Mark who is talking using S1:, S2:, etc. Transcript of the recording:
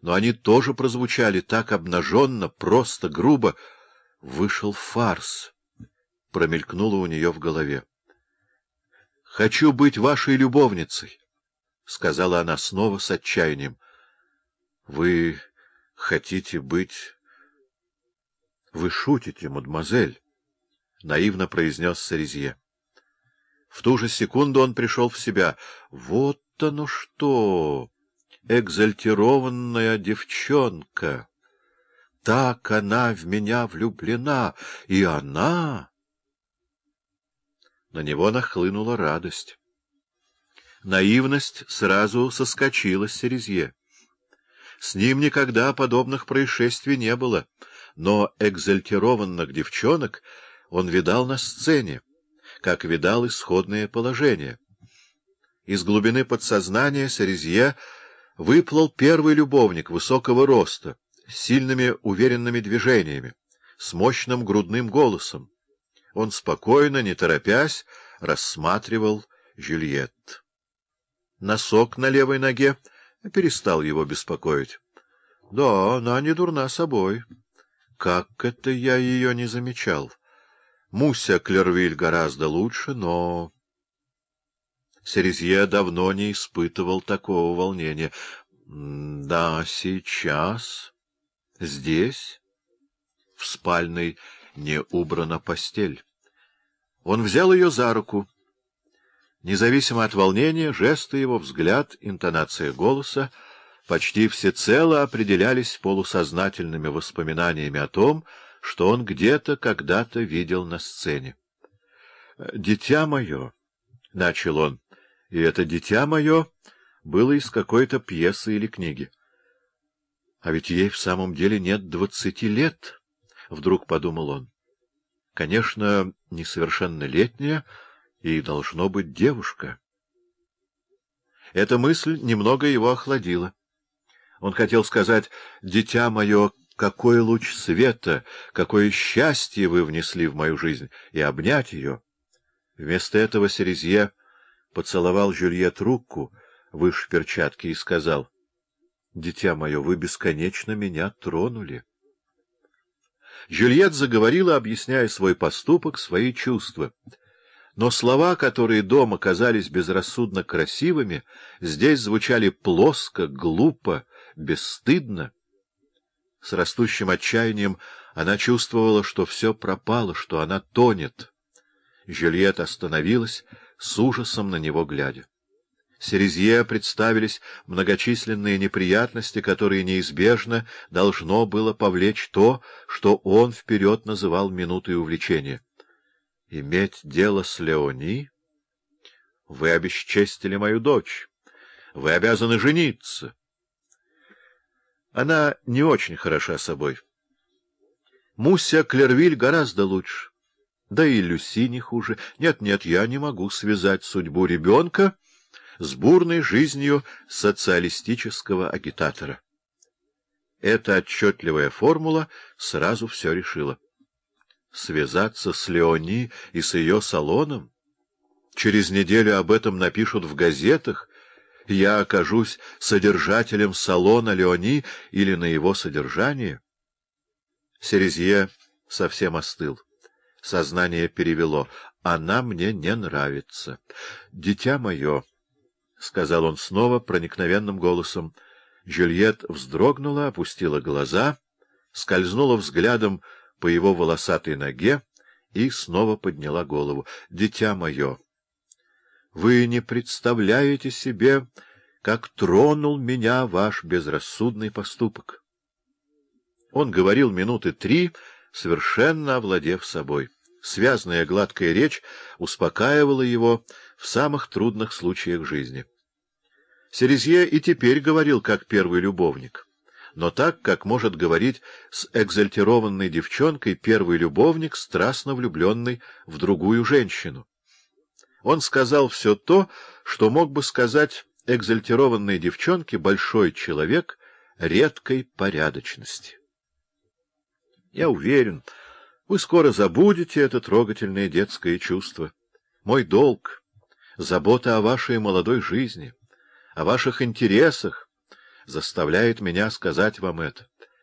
S1: но они тоже прозвучали так обнаженно, просто, грубо. Вышел фарс. Промелькнуло у нее в голове. — Хочу быть вашей любовницей, — сказала она снова с отчаянием. — Вы хотите быть... — Вы шутите, мадемуазель, — наивно произнес Сарезье. В ту же секунду он пришел в себя. — Вот оно что! Экзальтированная девчонка! Так она в меня влюблена, и она... На него нахлынула радость. Наивность сразу соскочила с Серезье. С ним никогда подобных происшествий не было, но экзальтированных девчонок он видал на сцене, как видал исходное положение. Из глубины подсознания Серезье выплыл первый любовник высокого роста, с сильными уверенными движениями, с мощным грудным голосом. Он спокойно, не торопясь, рассматривал Жюльетт. Носок на левой ноге перестал его беспокоить. Да, она не дурна собой. Как это я ее не замечал? Муся Клервиль гораздо лучше, но... Серезье давно не испытывал такого волнения. Да, сейчас, здесь, в спальной, не убрана постель. Он взял ее за руку. Независимо от волнения, жесты его, взгляд, интонация голоса почти всецело определялись полусознательными воспоминаниями о том, что он где-то когда-то видел на сцене. «Дитя мое», — начал он, — и это «дитя мое» было из какой-то пьесы или книги. А ведь ей в самом деле нет двадцати лет, — вдруг подумал он. Конечно, несовершеннолетняя и должно быть девушка. Эта мысль немного его охладила. Он хотел сказать «Дитя мое, какой луч света, какое счастье вы внесли в мою жизнь!» и обнять ее. Вместо этого Серезье поцеловал Жюльет руку выше перчатки и сказал «Дитя мое, вы бесконечно меня тронули». Жюльет заговорила, объясняя свой поступок, свои чувства. Но слова, которые дома казались безрассудно красивыми, здесь звучали плоско, глупо, бесстыдно. С растущим отчаянием она чувствовала, что все пропало, что она тонет. Жюльет остановилась, с ужасом на него глядя. Серезье представились многочисленные неприятности, которые неизбежно должно было повлечь то, что он вперед называл минутой увлечения. «Иметь дело с Леони? Вы обесчестили мою дочь. Вы обязаны жениться». Она не очень хороша собой. Муся Клервиль гораздо лучше. Да и Люси не хуже. Нет-нет, я не могу связать судьбу ребенка с бурной жизнью социалистического агитатора. Эта отчетливая формула сразу все решила. Связаться с Леони и с ее салоном? Через неделю об этом напишут в газетах, я окажусь содержателем салона Леони или на его содержание? Серезье совсем остыл. Сознание перевело. Она мне не нравится. Дитя мое, — сказал он снова проникновенным голосом. Жюльет вздрогнула, опустила глаза, скользнула взглядом по его волосатой ноге и снова подняла голову. — Дитя мое! Вы не представляете себе, как тронул меня ваш безрассудный поступок. Он говорил минуты три, совершенно овладев собой. Связная гладкая речь успокаивала его в самых трудных случаях жизни. Серезье и теперь говорил как первый любовник, но так, как может говорить с экзальтированной девчонкой первый любовник, страстно влюбленный в другую женщину. Он сказал все то, что мог бы сказать экзальтированной девчонке большой человек редкой порядочности. Я уверен, вы скоро забудете это трогательное детское чувство. Мой долг — забота о вашей молодой жизни, о ваших интересах, заставляет меня сказать вам это.